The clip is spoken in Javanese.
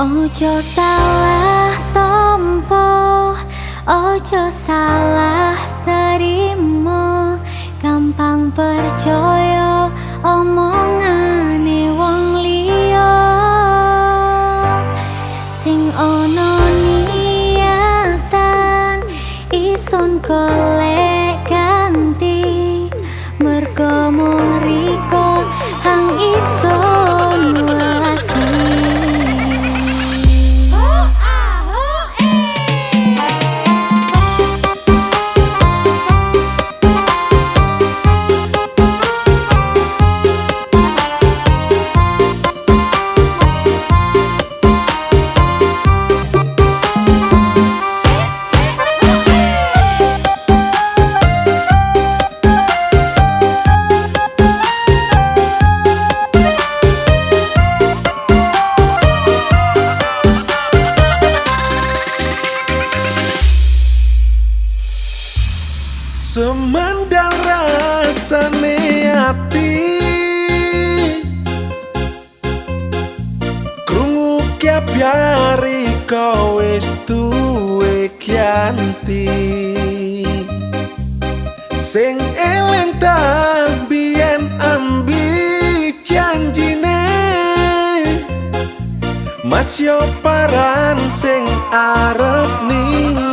Ojo salah tompo Ojo salah terima Gampang percaya omongane wong liya. Sing ono niatan ison golek ati Krungu kia biari kau wis duwe kianti Sing biyen ambi janjine. Mas yo paran sing arep ni